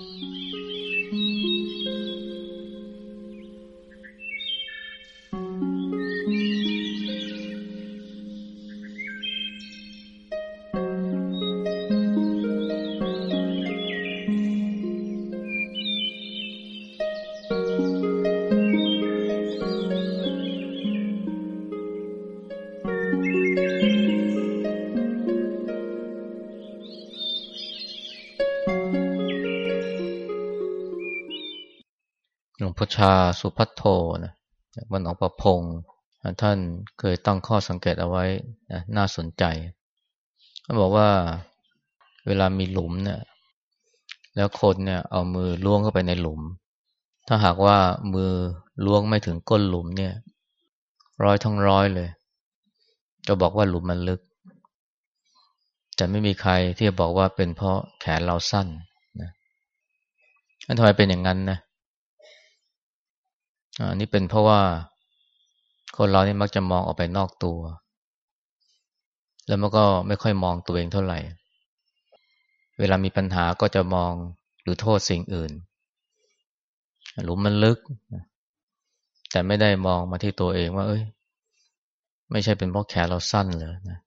Mm-hmm. าสุพัทโทนะวันหนองประพงท่านเคยตั้งข้อสังเกตเอาไว้นะน่าสนใจเขาบอกว่าเวลามีหลุมเนี่ย แล้วคนเนี่ยเอามือล้วงเข้าไปในหลุม ถ้าหากว่ามือล้วงไม่ถึงก้นหลุมเนี่ย ร้อยทั้งร้อยเลย จะบอกว่าหลุมมันลึก แต่ไม่มีใครที่จะบอกว่าเป็นเพราะแขนเราสั้นนะทำไมเป็นอย่างนั้นนะ อันนี้เป็นเพราะว่าคนเรานี่มักจะมองออกไปนอกตัว แล้วมันก็ไม่ค่อยมองตัวเองเท่าไหร่ เวลามีปัญหาก็จะมองหรือโทษสิ่งอื่น หลุมมันลึก แต่ไม่ได้มองมาที่ตัวเองว่า เอ้ย ไม่ใช่เป็นเพราะแขนเราสั้นเลยนะ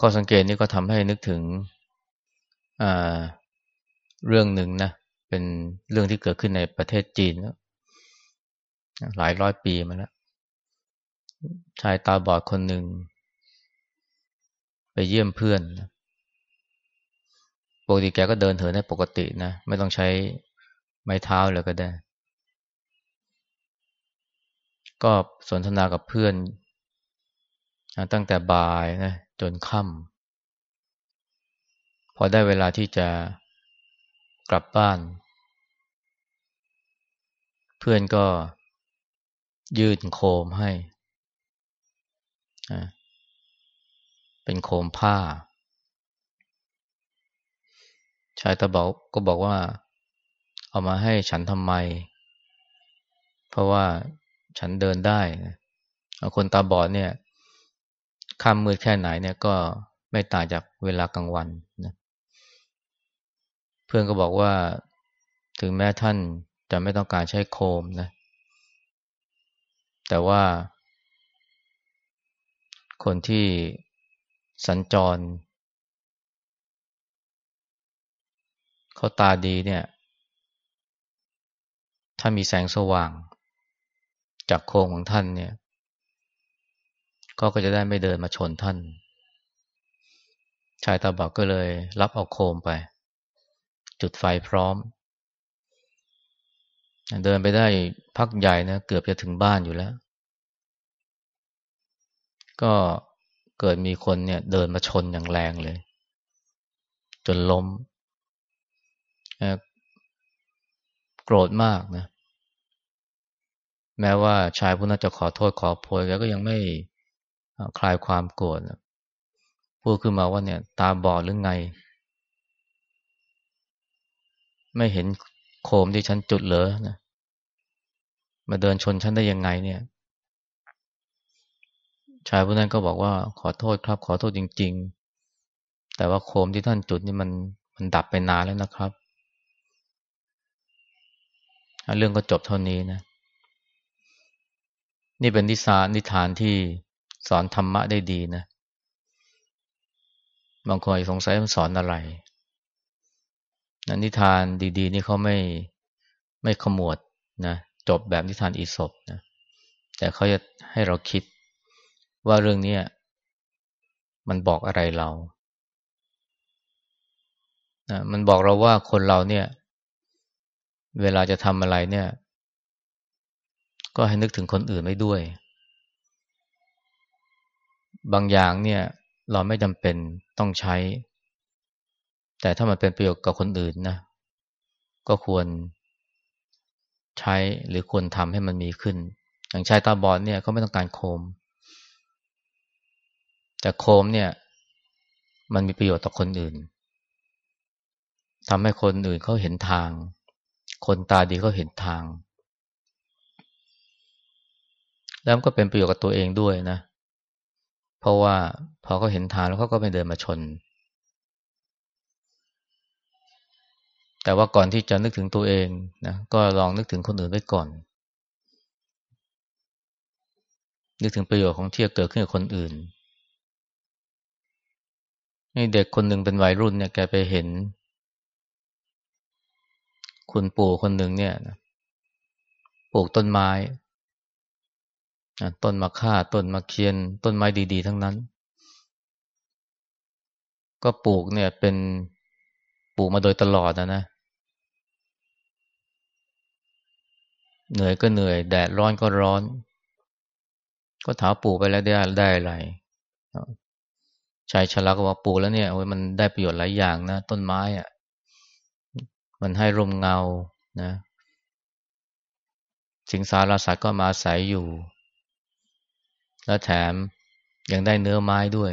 ข้อสังเกตนี้ก็ทำให้นึกถึงเรื่องหนึ่งนะ เป็นเรื่องที่เกิดขึ้นในประเทศจีนหลายร้อยปีมาแล้ว ชายตาบอดคนหนึ่ง ไปเยี่ยมเพื่อนปกติแกก็เดินเถินได้ปกตินะ ไม่ต้องใช้ไม้เท้าเลยก็ได้ ก็สนทนากับเพื่อน ตั้งแต่บ่ายนะจนค่ำพอได้เวลาที่จะ กลับบ้าน เพื่อนก็ยืดโคมให้ เป็นโคมผ้า ชายตาบอกก็บอกว่า เอามาให้ฉันทำไม เพราะว่าฉันเดินได้คนตาบอดเนี่ยค่ำมืดแค่ไหนเนี่ยก็ไม่ต่างจากเวลากลางวันนะ พื่อนก็บอกว่าถึงแม้ท่านจะไม่ต้องการใช้โคมนะ แต่ว่า คนที่สัญจรเขาตาดีเนี่ย ถ้ามีแสงสว่าง จากโคมของท่านเนี่ยก็ก็จะได้ไม่เดินมาชนท่าน ชายตาบอกก็เลยรับเอาโคมไป จุดไฟพร้อม เดินไปได้พักใหญ่นะเกือบจะถึงบ้านอยู่แล้ว ก็เกิดมีคนเนี่ย เดินมาชนอย่างแรงเลย จนล้มโกรธมากนะ แม้ว่าชายผู้นั้นจะขอโทษขอโพยแล้วก็ยังไม่คลายความโกรธพูดขึ้นมาว่าเนี่ย ตาบอดหรือไง ไม่เห็นโคมที่ฉันจุดเลยนะมาเดินชนฉันได้ยังไงเนี่ย ชายผู้นั้นก็บอกว่าขอโทษครับ ขอโทษจริง ๆ แต่ว่าโคมที่ท่านจุดนี่มันมันดับไปนานแล้วนะครับ เรื่องก็จบเท่านี้นะ นี่เป็นนิสานิทานที่สอนธรรมะได้ดีนะ บางคนสงสัยมันสอนอะไร นิทานดี ๆ นี่เขาไม่ไม่ขมวดนะจบแบบนิทานอีสบนะแต่เขาจะให้เราคิดว่าเรื่องนี้มันบอกอะไรเรานะมันบอกเราว่าคนเราเนี่ย เวลาจะทำอะไรเนี่ย ก็ให้นึกถึงคนอื่นไว้ด้วย บางอย่างเนี่ย เราไม่จำเป็นต้องใช้ แต่ถ้ามันเป็นประโยชน์กับคนอื่นนะ ก็ควรใช้หรือควรทำให้มันมีขึ้น อย่างชายตาบอดเนี่ยเขาไม่ต้องการโคม แต่โคมเนี่ย มันมีประโยชน์ต่อคนอื่นทำให้คนอื่นเขาเห็นทาง คนตาดีเขาเห็นทาง แล้วก็เป็นประโยชน์กับตัวเองด้วยนะ เพราะว่าพอเขาเห็นทางแล้วเขาก็ไม่เดินมาชน แต่ว่าก่อนที่จะนึกถึงตัวเองนะก็ลองนึกถึงคนอื่นไว้ก่อน นึกถึงประโยชน์ของที่จะเกิดขึ้นกับคนอื่นนี่เด็กคนหนึ่งเป็นวัยรุ่นเนี่ยแกไปเห็น คุณปู่คนหนึ่งเนี่ยปลูกต้นไม้ต้นมะข่าต้นมะเคียน ต้นไม้ดีๆ ทั้งนั้น ก็ปลูกเนี่ยเป็นปลูกมาโดยตลอดนะนะ เหนื่อยก็เหนื่อย แดดร้อนก็ร้อน ก็ถามปลูกไปแล้วได้ได้อะไรชายชราก็ว่าปลูกแล้วเนี่ยโอ้ยมันได้ประโยชน์หลายอย่างนะ ต้นไม้อะ่ะ มันให้ร่มเงานะสิงสารสัตว์ก็มาอาศัยอยู่ และแถมยังได้เนื้อไม้ด้วย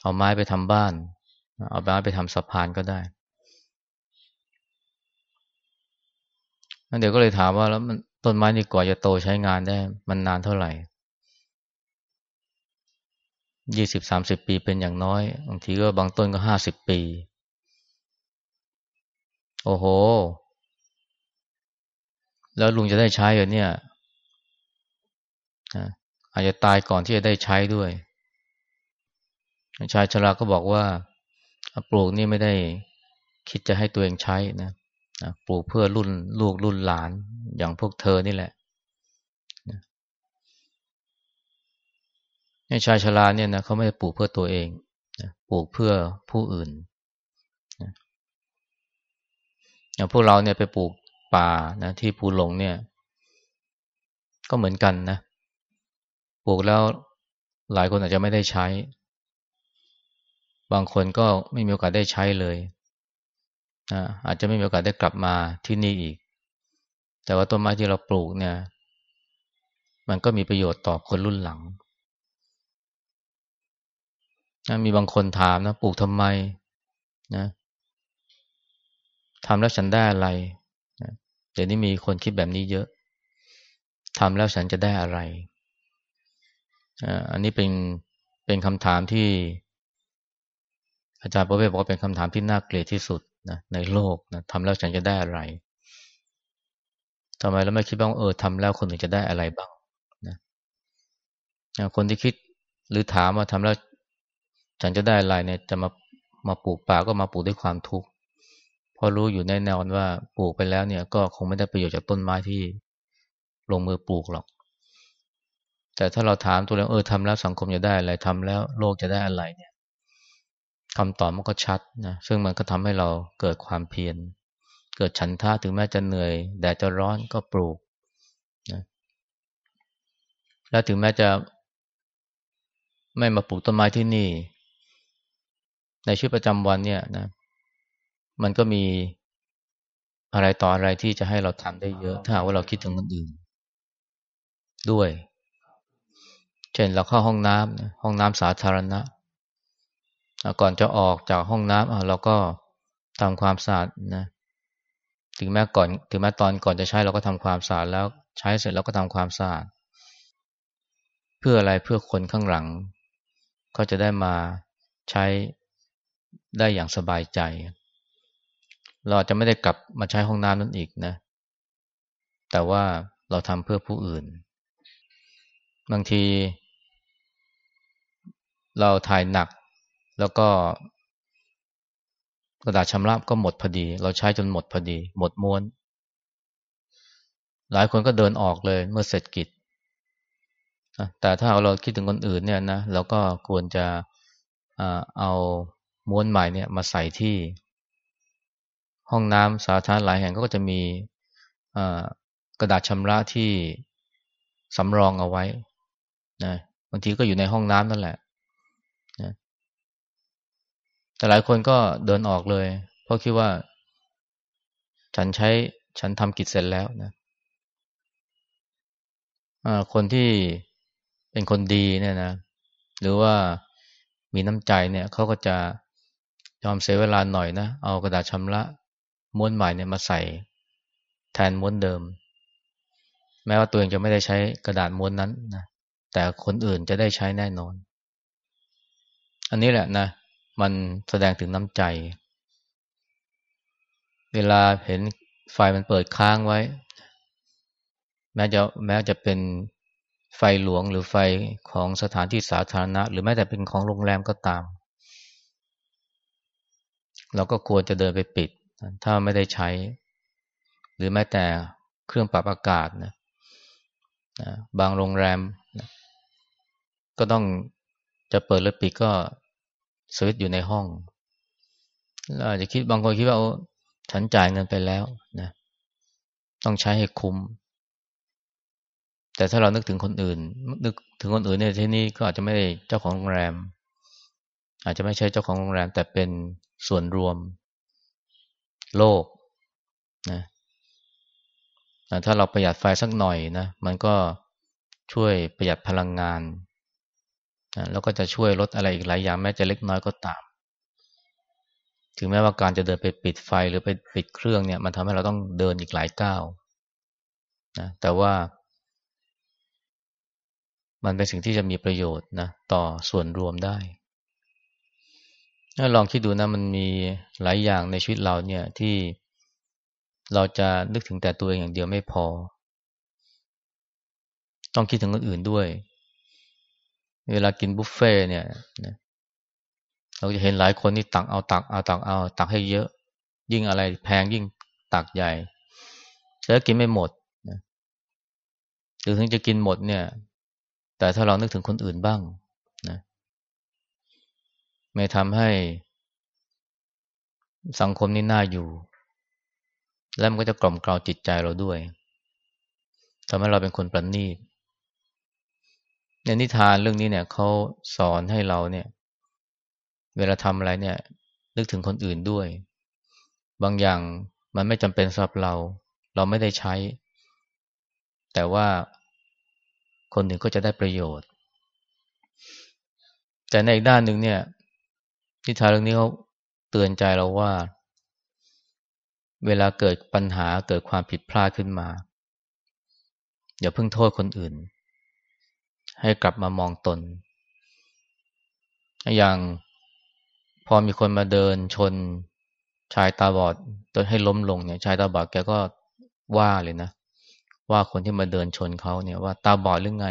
เอาไม้ไปทำบ้าน เอาไม้ไปทำสะพานก็ได้ เดี๋ยวก็เลยถามว่าแล้วมันต้นไม้นี่ก่อจะโตใช้งานได้ มันนานเท่าไหร่ยี่สิบสามสิบปีเป็นอย่างน้อย บางทีก็บางต้นก็ห้าสิบปี โอ้โห แล้วลุงจะได้ใช้เหรอเนี่ยอาจจะตายก่อนที่จะได้ใช้ด้วยชายชราก็บอกว่าปลูกนี่ไม่ได้คิดจะให้ตัวเองใช้นะ ปลูกเพื่อรุ่นลูกรุ่นหลานอย่างพวกเธอนี่แหละในชายชราเนี่ยนะเขาไม่ได้ปลูกเพื่อตัวเองนะปลูกเพื่อผู้อื่นนะอย่างพวกเราเนี่ยไปปลูกป่านะที่ภูหลงเนี่ย ก็เหมือนกันนะปลูกแล้วหลายคนอาจจะไม่ได้ใช้ บางคนก็ไม่มีโอกาสได้ใช้เลย อาจจะไม่มีโอกาสได้กลับมาที่นี่อีก แต่ว่าต้นไม้ที่เราปลูกเนี่ย มันก็มีประโยชน์ต่อคนรุ่นหลังนะมีบางคนถามนะปลูกทำไมนะทำแล้วฉันได้อะไรนะเดี๋ยวนี้มีคนคิดแบบนี้เยอะทำแล้วฉันจะได้อะไรอันนี้เป็นเป็นคำถามที่ อาจารย์ประเวศบอกว่าเป็นคำถามที่น่าเกลียดที่สุด นะในโลกนะทำแล้วฉันจะได้อะไรทำไมเราไม่คิดบ้างเออทำแล้วคนอื่นจะได้อะไรบ้างนะคนที่คิดหรือถามว่าทำแล้วฉันจะได้อะไรเนี่ยจะมามาปลูกป่าก็มาปลูกด้วยความทุกข์เพราะรู้อยู่แน่นอนว่าปลูกไปแล้วเนี่ย ก็คงไม่ได้ประโยชน์จากต้นไม้ที่ลงมือปลูกหรอก แต่ถ้าเราถามตัวเราเออทำแล้วสังคมจะได้อะไรทำแล้วโลกจะได้อะไรเนี่ย คำตอบมันก็ชัดนะซึ่งมันก็ทำให้เราเกิดความเพียรเกิดฉันท่าถึงแม้จะเหนื่อยแดดจะร้อนก็ปลูกนะและถึงแม้จะไม่มาปลูกต้นไม้ที่นี่ ในชีวิตประจำวันเนี่ยนะ มันก็มีอะไรต่ออะไรที่จะให้เราทำได้เยอะ ถ้าว่าเราคิดถึงคนอื่น ด้วย เช่นเราเข้าห้องน้ำห้องน้ำสาธารณะ ก่อนจะออกจากห้องน้ำเราก็ทำความสะอาดนะถึงแม้ก่อนถึงแม้ตอนก่อนจะใช้เราก็ทำความสะอาดแล้วใช้เสร็จเราก็ทำความสะอาดเพื่ออะไรเพื่อคนข้างหลัง ก็จะได้มาใช้ได้อย่างสบายใจ เราจะไม่ได้กลับมาใช้ห้องน้ำนั่นอีกนะ แต่ว่าเราทำเพื่อผู้อื่น บางที เราถ่ายหนัก แล้วก็ กระดาษชำระก็หมดพอดี เราใช้จนหมดพอดี หมดม้วน หลายคนก็เดินออกเลยเมื่อเสร็จกิจแต่ถ้าเราคิดถึงคนอื่นเนี่ยนะเราก็ควรจะเอาม้วนใหม่เนี่ยมาใส่ที่ ห้องน้ำสาธารณะหลายแห่งก็จะมีกระดาษชำระที่สำรองเอาไว้นะบางทีก็อยู่ในห้องน้ำนั่นแหละนะ แต่หลายคนก็เดินออกเลย เพราะคิดว่า ฉันใช้ฉันทำกิจเสร็จแล้วนะคนที่เป็นคนดีเนี่ยนะ หรือว่ามีน้ำใจเนี่ยเขาก็จะยอมเสียเวลาหน่อยนะ เอากระดาษชำระม้วนใหม่เนี่ยมาใส่แทนม้วนเดิม แม้ว่าตัวเองจะไม่ได้ใช้กระดาษม้วนนั้นนะแต่คนอื่นจะได้ใช้แน่นอน อันนี้แหละนะ มันแสดงถึงน้ำใจ เวลาเห็นไฟมันเปิดค้างไว้ แม้จะแม้จะเป็นไฟหลวงหรือไฟของสถานที่สาธารณะ หรือแม้แต่เป็นของโรงแรมก็ตาม เราก็ควรจะเดินไปปิด ถ้าไม่ได้ใช้ หรือแม้แต่เครื่องปรับอากาศนะบางโรงแรม ก็ต้องจะเปิดหรือปิดก็ สวิตอยู่ในห้องอาจจะคิดบางคนคิดว่าฉันจ่ายเงินไปแล้วนะต้องใช้ให้คุ้ม แต่ถ้าเรานึกถึงคนอื่น นึกถึงคนอื่นในที่นี้ก็อาจจะไม่ได้เจ้าของโรงแรม อาจจะไม่ใช่เจ้าของโรงแรม แต่เป็นส่วนรวม โลกนะถ้าเราประหยัดไฟสักหน่อยนะ มันก็ช่วยประหยัดพลังงาน แล้วก็จะช่วยลดอะไรอีกหลายอย่างแม้จะเล็กน้อยก็ตาม ถึงแม้ว่าการจะเดินไปปิดไฟหรือไปปิดเครื่องเนี่ย มันทำให้เราต้องเดินอีกหลายก้าวนะแต่ว่า มันเป็นสิ่งที่จะมีประโยชน์นะต่อส่วนรวมได้ถ้าลองคิดดูนะมันมีหลายอย่างในชีวิตเราเนี่ยที่เราจะนึกถึงแต่ตัวเองอย่างเดียวไม่พอ ต้องคิดถึงคนอื่นด้วย เวลากินบุฟเฟ่เนี่ยเราจะเห็นหลายคนที่ตักเอาตักเอาตักเอาตักให้เยอะ ยิ่งอะไรแพงยิ่งตักใหญ่แต่กินไม่หมดหรือถึงจะกินหมดเนี่ย แต่ถ้าเรานึกถึงคนอื่นบ้างนะไม่ทำให้สังคมนี้น่าอยู่ แล้วมันก็จะกล่อมกล่าวจิตใจเราด้วยทำให้เราเป็นคนประณีต ในนิทานเรื่องนี้เนี่ยเขาสอนให้เราเนี่ย เวลาทำอะไรเนี่ย นึกถึงคนอื่นด้วย บางอย่างมันไม่จำเป็นสำหรับเรา เราไม่ได้ใช้ แต่ว่าคนอื่นก็จะได้ประโยชน์ แต่ในอีกด้านหนึ่งเนี่ย นิทานเรื่องนี้เขาเตือนใจเราว่า เวลาเกิดปัญหาเกิดความผิดพลาดขึ้นมา อย่าเพิ่งโทษคนอื่น ให้กลับมามองตน อย่างพอมีคนมาเดินชนชายตาบอดจนให้ล้มลงเนี่ยชายตาบอดแกก็ว่าเลยนะ ว่าคนที่มาเดินชนเขาเนี่ยว่าตาบอดหรือไง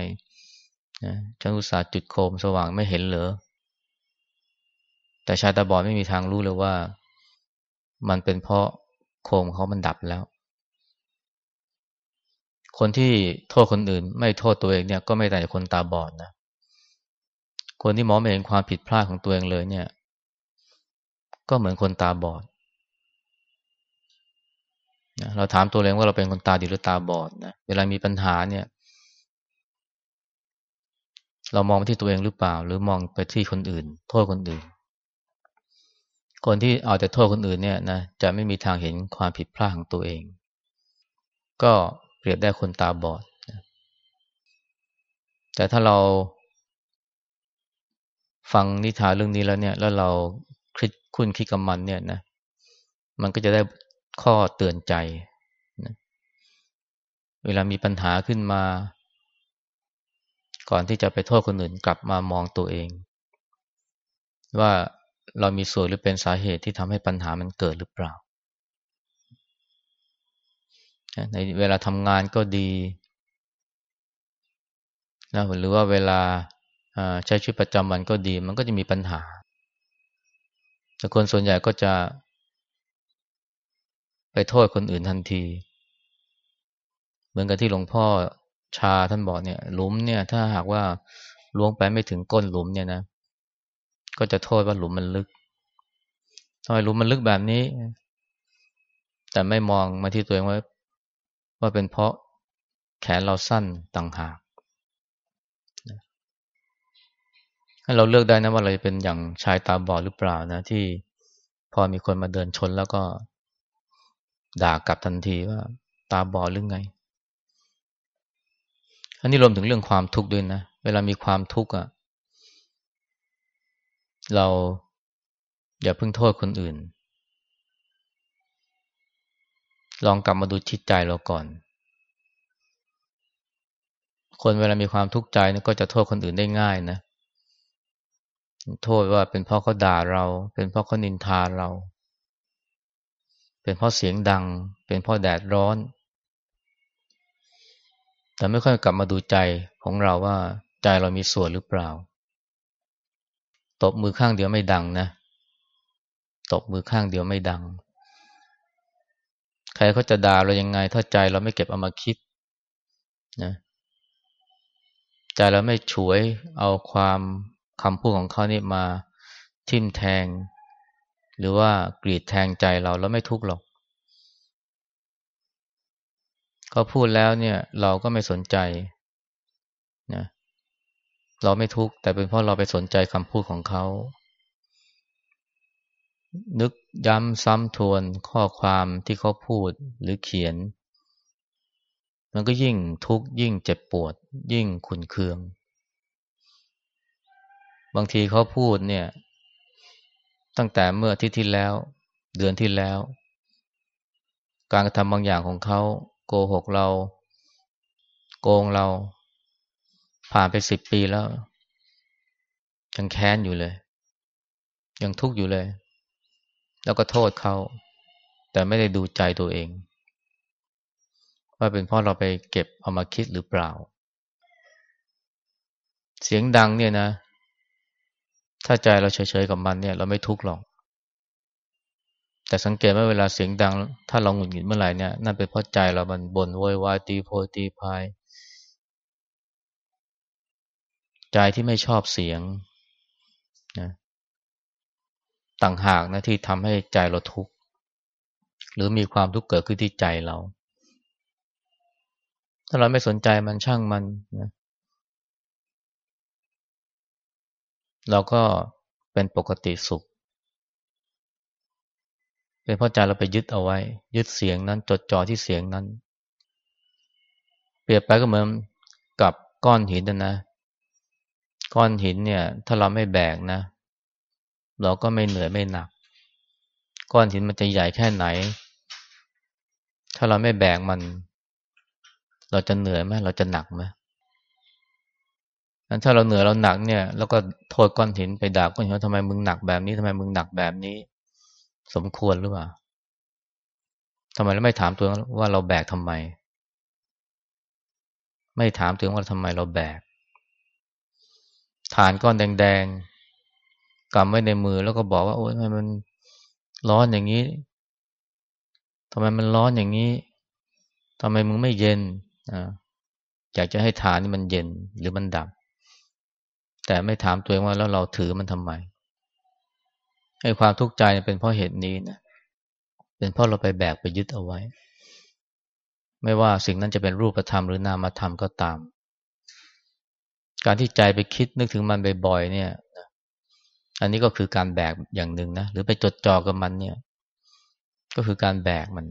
นะฉันอุตส่าห์จุดโคมสว่างไม่เห็นเหรอแต่ชายตาบอดไม่มีทางรู้เลยว่า มันเป็นเพราะโคมเขามันดับแล้ว คนที่โทษคนอื่น ไม่โทษตัวเองเนี่ย ก็ไม่ต่างคนตาบอดนะ คนที่มองไม่เห็นความผิดพลาดของตัวเองเลยเนี่ย ก็เหมือนคนตาบอดนะเราถามตัวเองว่าเราเป็นคนตาดีหรือตาบอดนะ เวลามีปัญหาเนี่ย เรามองไปที่ตัวเองหรือเปล่า หรือมองไปที่คนอื่น โทษคนอื่น คนที่เอาแต่โทษคนอื่นเนี่ยนะจะไม่มีทางเห็นความผิดพลาดของตัวเอง ก็ รียบได้คนตาบอดนะแต่ถ้าเราฟังนิทานเรื่องนี้แล้วเนี่ย แล้วเราคิดคุณคิดกับมันเนี่ยนะ มันก็จะได้ข้อเตือนใจนะเวลามีปัญหาขึ้นมา ก่อนที่จะไปโทษคนอื่นกลับมามองตัวเอง ว่าเรามีส่วนหรือเป็นสาเหตุที่ทำให้ปัญหามันเกิดหรือเปล่า ในเวลาทำงานก็ดีนะหรือว่าเวลาใช้ชีวิตประจำวันก็ดี มันก็จะมีปัญหา แต่คนส่วนใหญ่ก็จะ ไปโทษคนอื่นทันที เหมือนกับที่หลวงพ่อชาท่านบอกเนี่ย หลุมเนี่ย ถ้าหากว่าล้วงไปไม่ถึงก้นหลุมเนี่ยนะ ก็จะโทษว่าหลุมมันลึกทำไมหลุมมันลึกแบบนี้ แต่ไม่มองมาที่ตัวเองว่า ว่าเป็นเพราะแขนเราสั้นต่างหากให้เราเลือกได้นะว่าเราจะเป็นอย่างชายตาบอดหรือเปล่านะ ที่พอมีคนมาเดินชนแล้วก็ด่ากลับทันทีว่า ตาบอดหรือไง อันนี้รวมถึงเรื่องความทุกข์ด้วยนะ เวลามีความทุกข์อะ เราอย่าเพิ่งโทษคนอื่น ลองกลับมาดูจิตใจเราก่อน คนเวลามีความทุกข์ใจก็จะโทษคนอื่นได้ง่ายนะ โทษว่าเป็นเพราะเขาด่าเรา เป็นเพราะเขานินทาเรา เป็นเพราะเสียงดัง เป็นเพราะแดดร้อน แต่ไม่ค่อยกลับมาดูใจของเราว่าใจเรามีส่วนหรือเปล่า ตบมือข้างเดียวไม่ดังนะ ตบมือข้างเดียวไม่ดัง ใครเขาจะด่าเรายังไง ถ้าใจเราไม่เก็บเอามาคิดนะใจเราไม่ฉวยเอาความคำพูดของเขานี่มาทิ่มแทง หรือว่ากรีดแทงใจเราแล้วไม่ทุกข์หรอกเขาพูดแล้วเนี่ย เราก็ไม่สนใจนะเราไม่ทุกข์แต่เป็นเพราะเราไปสนใจคำพูดของเขา นึกย้ำซ้ำทวนข้อความที่เขาพูดหรือเขียน มันก็ยิ่งทุกข์ยิ่งเจ็บปวด ยิ่งขุนเคือง บางทีเขาพูดเนี่ย ตั้งแต่เมื่อที่ที่แล้ว เดือนที่แล้ว การกระทำบางอย่างของเขาโกหกเรา โกงเรา ผ่านไปสิบปีแล้ว ยังแค้นอยู่เลย ยังทุกข์อยู่เลย แล้วก็โทษเขา แต่ไม่ได้ดูใจตัวเอง ว่าเป็นเพราะเราไปเก็บเอามาคิดหรือเปล่า เสียงดังเนี่ยนะ ถ้าใจเราเฉยๆกับมันเนี่ย เราไม่ทุกข์หรอก แต่สังเกตว่าเวลาเสียงดัง ถ้าเราหงุดหงิดเมื่อไหร่เนี่ยนั่นเป็นเพราะใจเรามันบ่นโวยวายตีโพตีพายใจที่ไม่ชอบเสียง ต่างหากนะที่ทำให้ใจเราทุกข์หรือมีความทุกข์เกิดขึ้นที่ใจเรา ถ้าเราไม่สนใจมันช่างมันนะเราก็เป็นปกติสุข เป็นเพราะใจเราไปยึดเอาไว้ ยึดเสียงนั้น จดจ่อที่เสียงนั้น เปรียบไปก็เหมือนกับก้อนหินนะนะ ก้อนหินเนี่ย ถ้าเราไม่แบกนะ เราก็ไม่เหนื่อยไม่หนัก ก้อนหินมันจะใหญ่แค่ไหน ถ้าเราไม่แบกมัน เราจะเหนื่อยไหมเราจะหนักไหมถ้าเราเหนื่อยเราหนักเนี่ย แล้วก็โทษก้อนหินไปด่าก้อนหินว่าทำไมมึงหนักแบบนี้ทำไมมึงหนักแบบนี้ สมควรหรือเปล่าทำไมเราไม่ถามตัวว่าเราแบกทำไม ไม่ถามตัวว่าทำไมเราแบกฐานก้อนแดง กำไว้ในมือแล้วก็บอกว่า โอ้ยทำไมมันร้อนอย่างนี้ทำไมมันร้อนอย่างนี้ทำไมมึงไม่เย็นอ่าอยากจะให้ฐานนี่มันเย็นหรือมันดับ แต่ไม่ถามตัวเองว่าแล้วเราถือมันทำไมให้ความทุกข์ใจเป็นเพราะเหตุนี้นะเป็นเพราะเราไปแบกไปยึดเอาไว้ ไม่ว่าสิ่งนั้นจะเป็นรูปธรรมหรือนามธรรมก็ตาม การที่ใจไปคิดนึกถึงมันบ่อยๆเนี่ย อันนี้ก็คือการแบกอย่างหนึ่งนะหรือไปจดจ่อกับมันเนี่ย ก็คือการแบกมัน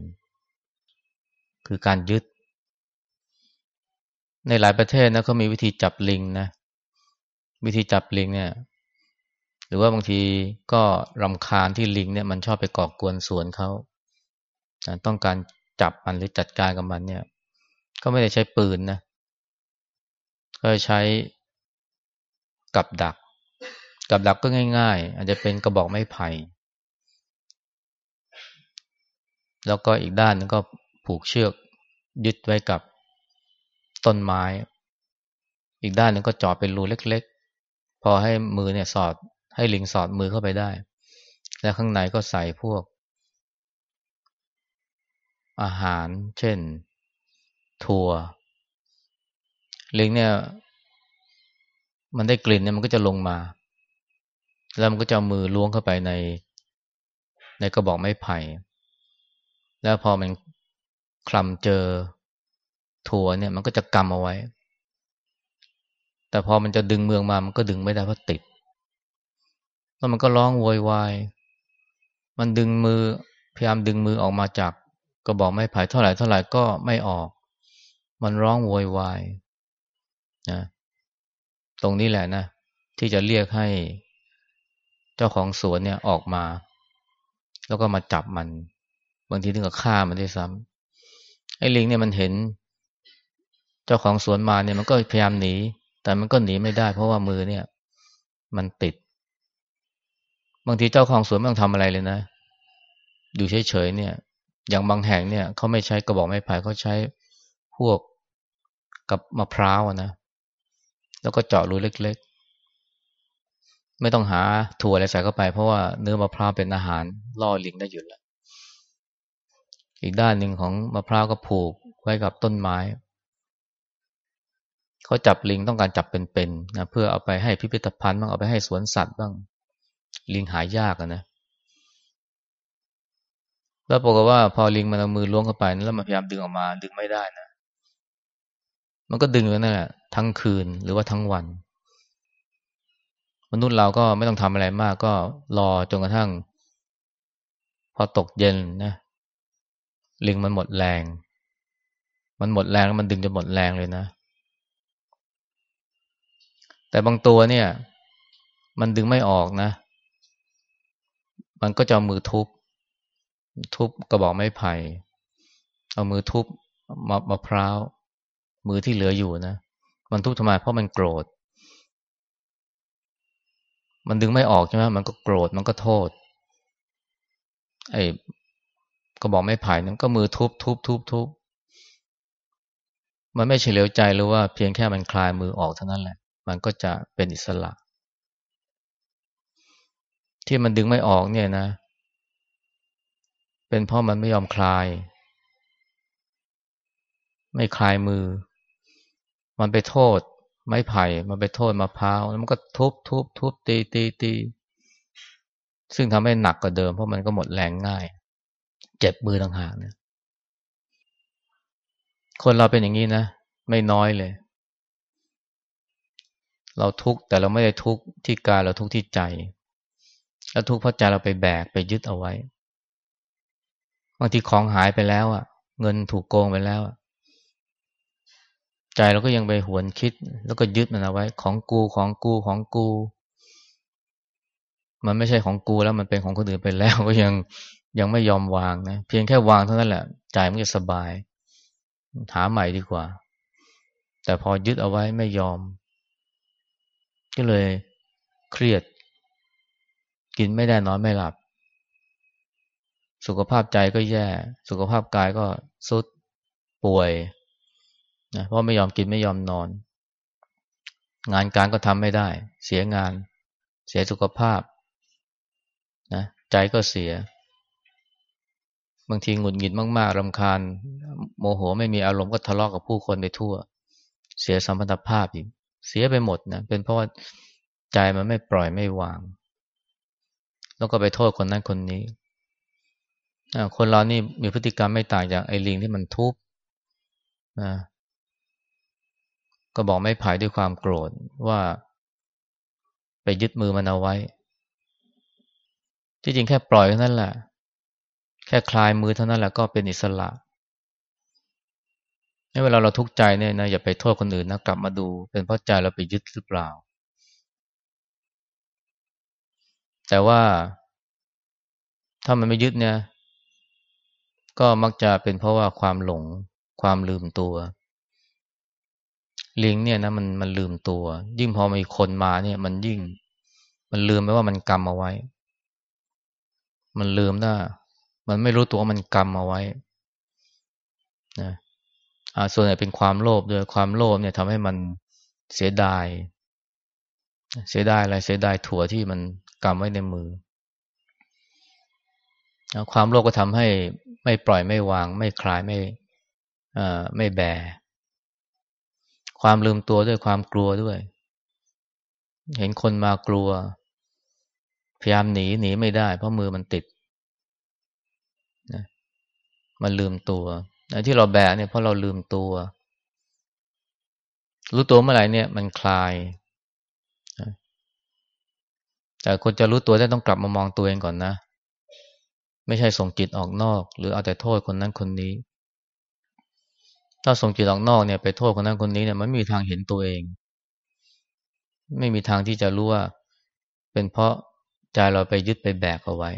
คือการยึด ในหลายประเทศนะเขามีวิธีจับลิงนะวิธีจับลิงเนี่ย หรือว่าบางทีก็รำคาญที่ลิงเนี่ยมันชอบไปก่อกวนสวนเขาต้องการจับมันหรือจัดการกับมันเนี่ย ก็ไม่ได้ใช้ปืนนะก็ใช้กับดัก กับดักก็ง่าย ๆ อาจจะเป็นกระบอกไม้ไผ่แล้วก็อีกด้านนึงก็ผูกเชือกยึดไว้กับต้นไม้ อีกด้านนึงก็จอดเป็นรูเล็กๆ พอให้มือเนี่ยสอดให้ลิงสอดมือเข้าไปได้ และข้างในก็ใส่พวก อาหาร เช่น ถั่ว ลิงเนี่ย มันได้กลิ่นเนี่ยมันก็จะลงมา แล้วมันก็จะมือล้วงเข้าไปใน ในกระบอกไม้ไผ่ แล้วพอมันคลำเจอถั่วเนี่ย มันก็จะกำเอาไว้ แต่พอมันจะดึงเมืองมา มันก็ดึงไม่ได้เพราะติด แล้วมันก็ร้องโวยวาย มันดึงมือพยายามดึงมือออกมาจากกระบอกไม้ไผ่เท่าไหร่เท่าไหร่ก็ไม่ออก มันร้องโวยวายนะ ตรงนี้แหละนะที่จะเรียกให้ เจ้าของสวนเนี่ยออกมา แล้วก็มาจับมัน บางทีถึงกับฆ่ามันด้วยซ้ำไอ้ลิงเนี่ยมันเห็น เจ้าของสวนมาเนี่ยมันก็พยายามหนี แต่มันก็หนีไม่ได้ เพราะว่ามือเนี่ย มันติด บางทีเจ้าของสวนไม่ต้องทำอะไรเลยนะ อยู่เฉยๆเนี่ย อย่างบางแห่งเนี่ยเขาไม่ใช้กระบอกไม้ไผ่เขาใช้พวกกับมะพร้าวนะ แล้วก็เจาะรูเล็ก ไม่ต้องหาถั่วอะไรใส่เข้าไป เพราะว่าเนื้อมะพร้าวเป็นอาหารล่อลิงได้อยู่แล้ว อีกด้านหนึ่งของมะพร้าวก็ผูกไว้กับต้นไม้ เขาจับลิงต้องการจับเป็นๆนะเพื่อเอาไปให้พิพิธภัณฑ์บ้างเอาไปให้สวนสัตว์บ้าง ลิงหายากนะ แล้วปรากฏว่าพอลิงมันเอามือล้วงเข้าไปแล้วมันพยายามดึงออกมาดึงไม่ได้นะ มันก็ดึงอยู่นั่นแหละทั้งคืนหรือว่าทั้งวัน นุษย์เราก็ไม่ต้องทำอะไรมาก ก็รอจนกระทั่ง พอตกเย็นนะ ลิงมันหมดแรง มันหมดแรงแล้วมันดึงจนหมดแรงเลยนะ แต่บางตัวเนี่ย มันดึงไม่ออกนะ มันก็จะมือทุบ ทุบกระบอกไม้ไผ่ เอามือทุบมะมะพร้าว มือที่เหลืออยู่นะ มันทุบทำไมเพราะมันโกรธ มันดึงไม่ออกใช่ไหมมันก็โกรธมันก็โทษ ไอ้กระบอกไม้ไผ่นั้นก็มือทุบทุบทุบทุบมันไม่เฉลียวใจหรือว่าเพียงแค่มันคลายมือออกเท่านั้นแหละ มันก็จะเป็นอิสระ ที่มันดึงไม่ออกเนี่ยนะ เป็นเพราะมันไม่ยอมคลาย ไม่คลายมือ มันไปโทษ ไม้ไผ่มันไปโทษมะพร้าวแล้วมันก็ทุบทุบทุบตีตีตีซึ่งทำให้หนักกว่าเดิมเพราะมันก็หมดแรงง่าย เจ็บมือต่างหากเนี่ยคนเราเป็นอย่างนี้นะ ไม่น้อยเลย เราทุกข์แต่เราไม่ได้ทุกข์ที่กายเราทุกข์ที่ใจ แล้วทุกข์เพราะใจเราไปแบกไปยึดเอาไว้บางทีของหายไปแล้วอะ เงินถูกโกงไปแล้ว ใจเราก็ยังไปหวนคิด แล้วก็ยึดมันเอาไว้ ของกูของกูของกู มันไม่ใช่ของกูแล้วมันเป็นของคนอื่นไปแล้ว ก็ยังยังไม่ยอมวางนะเพียงแค่วางเท่านั้นแหละใจมันจะสบาย หาใหม่ดีกว่า แต่พอยึดเอาไว้ไม่ยอม ก็เลยเครียด กินไม่ได้นอนไม่หลับ สุขภาพใจก็แย่ สุขภาพกายก็สุดป่วย นะเพราะไม่ยอมกินไม่ยอมนอน งานการก็ทำไม่ได้ เสียงาน เสียสุขภาพนะใจก็เสีย บางทีหงุดหงิดมากๆรำคาญ โมโหไม่มีอารมณ์ก็ทะเลาะกกับผู้คนไปทั่ว เสียสัมพันธภาพอีกเสียไปหมดนะเป็นเพราะว่าใจมันไม่ปล่อยไม่วาง แล้วก็ไปโทษคนนั้นคนนี้คนเรานี่มีพฤติกรรมไม่ต่างจากไอ้ลิงที่มันทุบนะ ก็บอกไม่ผายด้วยความโกรธว่าไปยึดมือมันเอาไว้ ที่จริงแค่ปล่อยเท่านั้นแหละ แค่คลายมือเท่านั้นแหละก็เป็นอิสระเวลาเราทุกข์ใจเนี่ยนะอย่าไปโทษคนอื่นนะกลับมาดู เป็นเพราะใจเราไปยึดหรือเปล่า แต่ว่าถ้ามันไม่ยึดเนี่ย ก็มักจะเป็นเพราะว่าความหลง ความลืมตัว ลิงเนี่ยนะมันมันลืมตัว ยิ่งพอมีคนมาเนี่ยมันยิ่ง มันลืมไปว่ามันกรรมเอาไว้ มันลืมนะมันไม่รู้ตัวมันกรรมเอาไว้นะอ่าส่วนใหญ่เป็นความโลภด้วยความโลภเนี่ยทำให้มันเสียดาย เสียดายอะไรเสียดายถั่วที่มันกำไว้ในมือ ความโลภกก็ทำให้ไม่ปล่อยไม่วาง ไม่คลายไม่ไม่แบ ความลืมตัวด้วยความกลัวด้วย เห็นคนมากลัว พยายามหนีหนีไม่ได้ เพราะมือมันติดนะมันลืมตัวที่เราแบกเนี่ยเพราะเราลืมตัว รู้ตัวเมื่อไหร่เนี่ยมันคลายแต่คนจะรู้ตัวได้ต้องกลับมามองตัวเองก่อนนะ ไม่ใช่ส่งจิตออกนอก หรือเอาแต่โทษคนนั้นคนนี้ ถ้าส่งจิตออกนอกเนี่ยไปโทษคนนั้นคนนี้เนี่ยมันไม่มีทางเห็นตัวเอง ไม่มีทางที่จะรู้ว่า เป็นเพราะใจเราไปยึดไปแบกเอาไว้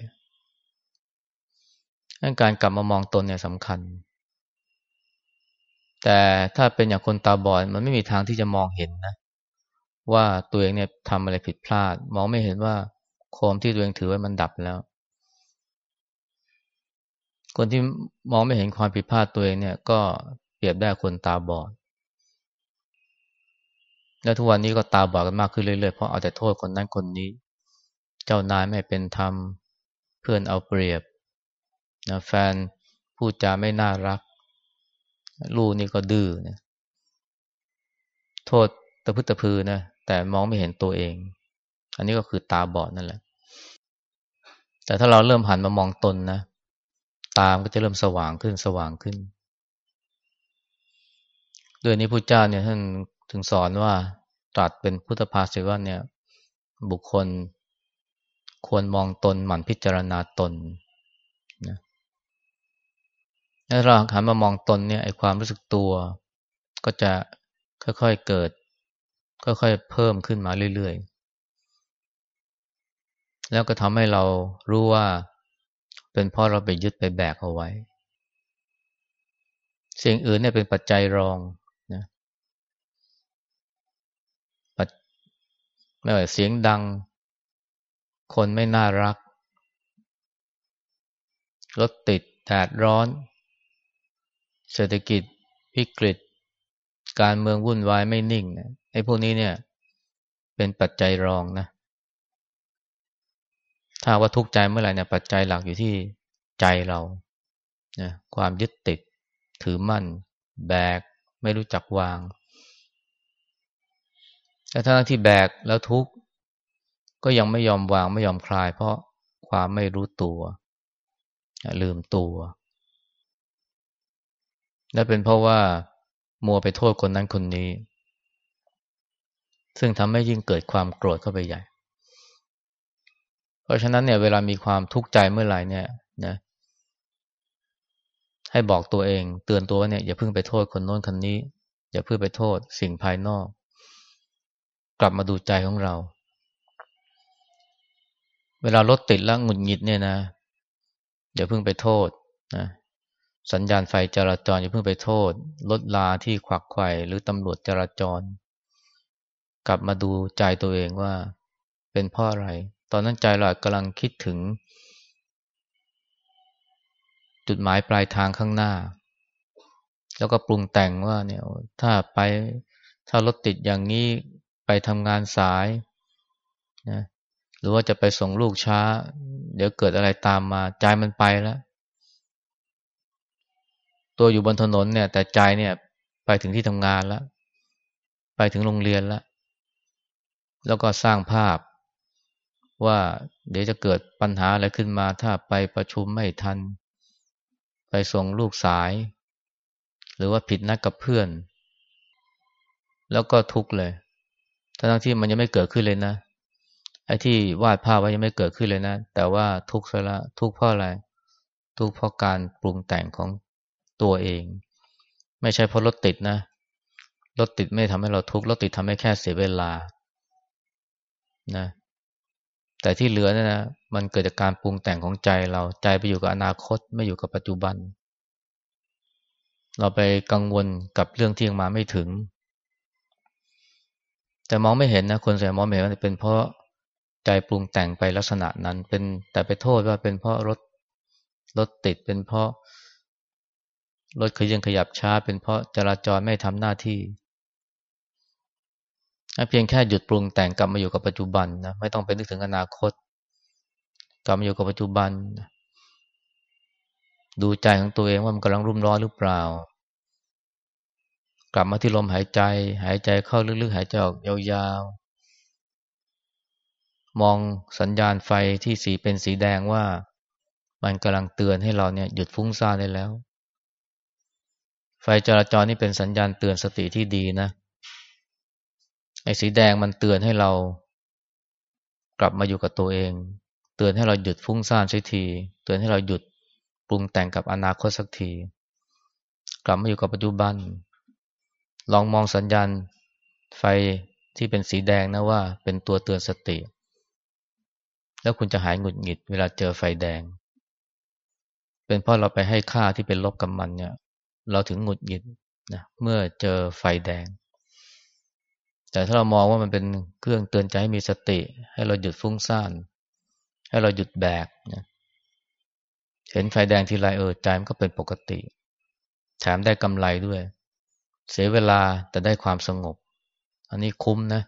การกลับมามองตนเนี่ยสำคัญ แต่ถ้าเป็นอย่างคนตาบอดมันไม่มีทางที่จะมองเห็นนะ ว่าตัวเองเนี่ยทำอะไรผิดพลาด มองไม่เห็นว่าโคมที่ตัวเองถือไว้มันดับแล้ว คนที่มองไม่เห็นความผิดพลาดตัวเองเนี่ย ก็ เปรียบได้คนตาบอด และทุกวันนี้ก็ตาบอดกันมากขึ้นเรื่อยๆ เพราะเอาแต่โทษคนนั้นคนนี้ เจ้านายไม่เป็นธรรม เพื่อนเอาเปรียบนะแฟนพูดจาไม่น่ารัก ลูกนี่ก็ดื้อนะโทษตะพึตะพือนะแต่มองไม่เห็นตัวเอง อันนี้ก็คือตาบอดนั่นแหละ แต่ถ้าเราเริ่มหันมามองตนนะ ตามก็จะเริ่มสว่างขึ้นสว่างขึ้น ด้วยนี้พระเจ้าเนี่ยท่านถึงสอนว่าตรัสเป็นพุทธภาษิตว่าเนี่ย บุคคลควรมองตนหมั่นพิจารณาตนนะถ้าเราหันมามองตนเนี่ยไอความรู้สึกตัว ก็จะค่อยๆเกิด ค่อยๆเพิ่มขึ้นมาเรื่อยๆ แล้วก็ทำให้เรารู้ว่าเป็นเพราะเราไปยึดไปแบกเอาไว้ สิ่งอื่นเนี่ยเป็นปัจจัยรองนะ ไม่ว่าเสียงดัง คนไม่น่ารัก รถติดแดดร้อน เศรษฐกิจวิกฤต การเมืองวุ่นวายไม่นิ่งไอ้พวกนี้เนี่ย เป็นปัจจัยรองนะ ถ้าว่าทุกข์ใจเมื่อไหร่เนี่ยปัจจัยหลักอยู่ที่ใจเรานะความยึดติดถือมั่น แบก ไม่รู้จักวาง แต่ทั้งที่แบกแล้วทุกข์ก็ยังไม่ยอมวางไม่ยอมคลาย เพราะความไม่รู้ตัว ลืมตัว และเป็นเพราะว่ามัวไปโทษคนนั้นคนนี้ ซึ่งทำให้ยิ่งเกิดความโกรธเข้าไปใหญ่ เพราะฉะนั้นเนี่ยเวลามีความทุกข์ใจเมื่อไหร่เนี่ยนะให้บอกตัวเอง เตือนตัวเนี่ยอย่าเพิ่งไปโทษคนโน้นคนนี้ อย่าเพิ่งไปโทษสิ่งภายนอก กลับมาดูใจของเรา เวลารถติดแล้วหงุดหงิดเนี่ยนะอย่าเพิ่งไปโทษนะสัญญาณไฟจราจรอย่าเพิ่งไปโทษรถลาที่ขวักไขว่หรือตำรวจจราจร กลับมาดูใจตัวเองว่า เป็นเพราะอะไร ตอนนั้นใจเรากำลังคิดถึง จุดหมายปลายทางข้างหน้า แล้วก็ปรุงแต่งว่าเนี่ยถ้าไปถ้ารถติดอย่างนี้ ไปทำงานสายนะหรือว่าจะไปส่งลูกช้า เดี๋ยวเกิดอะไรตามมา ใจมันไปแล้ว ตัวอยู่บนถนนเนี่ย แต่ใจเนี่ย ไปถึงที่ทำงานแล้ว ไปถึงโรงเรียนแล้ว แล้วก็สร้างภาพว่าเดี๋ยวจะเกิดปัญหาอะไรขึ้นมา ถ้าไปประชุมไม่ทัน ไปส่งลูกสาย หรือว่าผิดนัดกับเพื่อน แล้วก็ทุกข์เลย ทั้งที่มันยังไม่เกิดขึ้นเลยนะ ไอ้ที่วาดภาพไว้ยังไม่เกิดขึ้นเลยนะ แต่ว่าทุกข์ซะละ ทุกข์เพราะอะไร ทุกข์เพราะการปรุงแต่งของตัวเอง ไม่ใช่เพราะรถติดนะ รถติดไม่ทำให้เราทุกข์ รถติดทำให้แค่เสียเวลา นะ แต่ที่เหลือเนี่ยนะ มันเกิดจากการปรุงแต่งของใจเรา ใจไปอยู่กับอนาคต ไม่อยู่กับปัจจุบัน เราไปกังวลกับเรื่องที่ยังมาไม่ถึง แต่มองไม่เห็นนะคนส่วนมองไม่เห็นว่าเป็นเพราะใจปรุงแต่งไปลักษณะนั้น เป็นแต่ไปโทษว่าเป็นเพราะรถรถติดเป็นเพราะรถขยันขยับช้า เป็นเพราะจราจรไม่ทำหน้าที่เพียงแค่หยุดปรุงแต่งกลับมาอยู่กับปัจจุบันนะไม่ต้องไปนึกถึงอนาคต กลับมาอยู่กับปัจจุบัน ดูใจของตัวเองว่ามันกำลังรุ่มร้อนหรือเปล่า กลับมาที่ลมหายใจ หายใจเข้าลึกๆ หายใจออกยาวๆ มองสัญญาณไฟที่สีเป็นสีแดงว่า มันกำลังเตือนให้เราเนี่ยหยุดฟุ้งซ่านได้แล้ว ไฟจราจรนี่เป็นสัญญาณเตือนสติที่ดีนะ ไอ้สีแดงมันเตือนให้เรา กลับมาอยู่กับตัวเอง เตือนให้เราหยุดฟุ้งซ่านสักที เตือนให้เราหยุดปรุงแต่งกับอนาคตสักที กลับมาอยู่กับปัจจุบัน ลองมองสัญญาณไฟที่เป็นสีแดงนะว่าเป็นตัวเตือนสติ แล้วคุณจะหายหงุดหงิดเวลาเจอไฟแดง เป็นเพราะเราไปให้ค่าที่เป็นลบกับมันเนี่ย เราถึงหงุดหงิดนะเมื่อเจอไฟแดง แต่ถ้าเรามองว่ามันเป็นเครื่องเตือนใจให้มีสติ ให้เราหยุดฟุ้งซ่าน ให้เราหยุดแบกนะเห็นไฟแดงทีไรเออใจมันก็เป็นปกติ แถมได้กำไรด้วย เสียเวลาแต่ได้ความสงบ อันนี้คุ้มนะ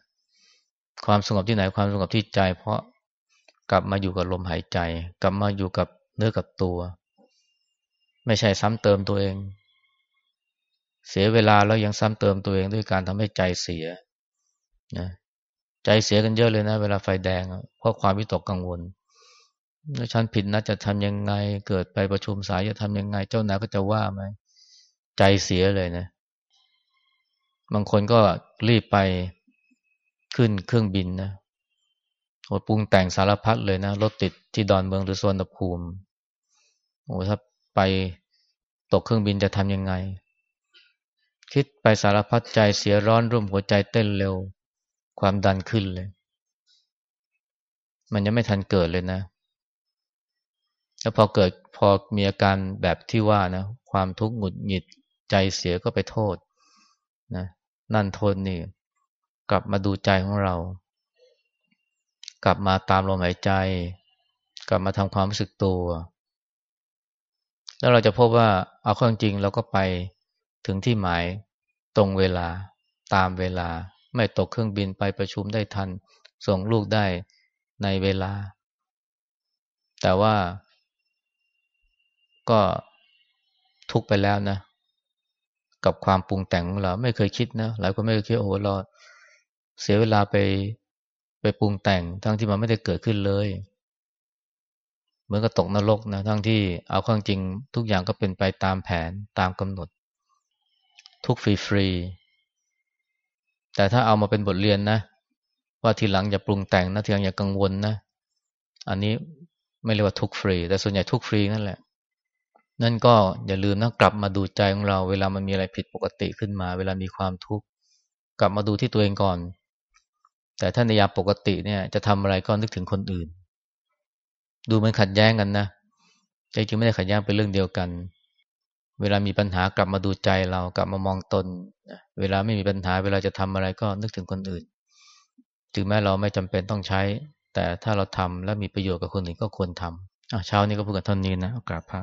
ความสงบที่ไหนความสงบที่ใจ เพราะกลับมาอยู่กับลมหายใจ กลับมาอยู่กับเนื้อกับตัว ไม่ใช่ซ้ำเติมตัวเอง เสียเวลาแล้วยังซ้ำเติมตัวเองด้วยการทำให้ใจเสียนะใจเสียกันเยอะเลยนะ เวลาไฟแดงเพราะความวิตกกังวลถ้าฉันผิดนะจะทำยังไง เกิดไปประชุมสายจะทำยังไง เจ้านายก็จะว่าไหมใจเสียเลยนะ บางคนก็รีบไปขึ้นเครื่องบินนะโอ้ปรุงแต่งสารพัดเลยนะรถติดที่ดอนเมืองหรือสวนภูมิโอ้ถ้าไปตกเครื่องบินจะทำยังไง คิดไปสารพัดใจเสียร้อนร่วมหัวใจเต้นเร็ว ความดันขึ้นเลย มันยังไม่ทันเกิดเลยนะ แล้วพอเกิดพอมีอาการแบบที่ว่านะ ความทุกข์หงุดหงิดใจเสียก็ไปโทษนะ นันทษนี่กลับมาดูใจของเรา กลับมาตามลมหายใจ กลับมาทำความรู้สึกตัว แล้วเราจะพบว่าเอาข้อจริงเราก็ไปถึงที่หมายตรงเวลาตามเวลา ไม่ตกเครื่องบินไปประชุมได้ทัน ส่งลูกได้ในเวลา แต่ว่าก็ทุกไปแล้วนะ กับความปรุงแต่งของเรา ไม่เคยคิดนะหลายคนไม่เคยคิดโอ้โหเราเสียเวลาไปไปปรุงแต่งทั้งที่มันไม่ได้เกิดขึ้นเลย เหมือนกับตกนรกนะทั้งที่เอาความจริง ทุกอย่างก็เป็นไปตามแผนตามกำหนด ทุกฟรีฟรีแต่ถ้าเอามาเป็นบทเรียนนะ ว่าทีหลังอย่าปรุงแต่งนะทีหลังอย่ากังวลนะ อันนี้ไม่เรียกว่าทุกฟรี แต่ส่วนใหญ่ทุกฟรีนั่นแหละ นั่นก็อย่าลืมนะกลับมาดูใจของเรา เวลามันมีอะไรผิดปกติขึ้นมา เวลามีความทุกข์กลับมาดูที่ตัวเองก่อน แต่ถ้าในยาปกติเนี่ย จะทำอะไรก็นึกถึงคนอื่น ดูมันขัดแย้งกันนะจริงๆไม่ได้ขัดแย้งเป็นเรื่องเดียวกัน เวลามีปัญหากลับมาดูใจเรากลับมามองตน เวลาไม่มีปัญหา เวลาจะทำอะไรก็นึกถึงคนอื่น ถึงแม้เราไม่จำเป็นต้องใช้ แต่ถ้าเราทำและมีประโยชน์กับคนอื่นก็ควรทำเช้านี้ก็พูดกันเท่านี้นะกราบพระ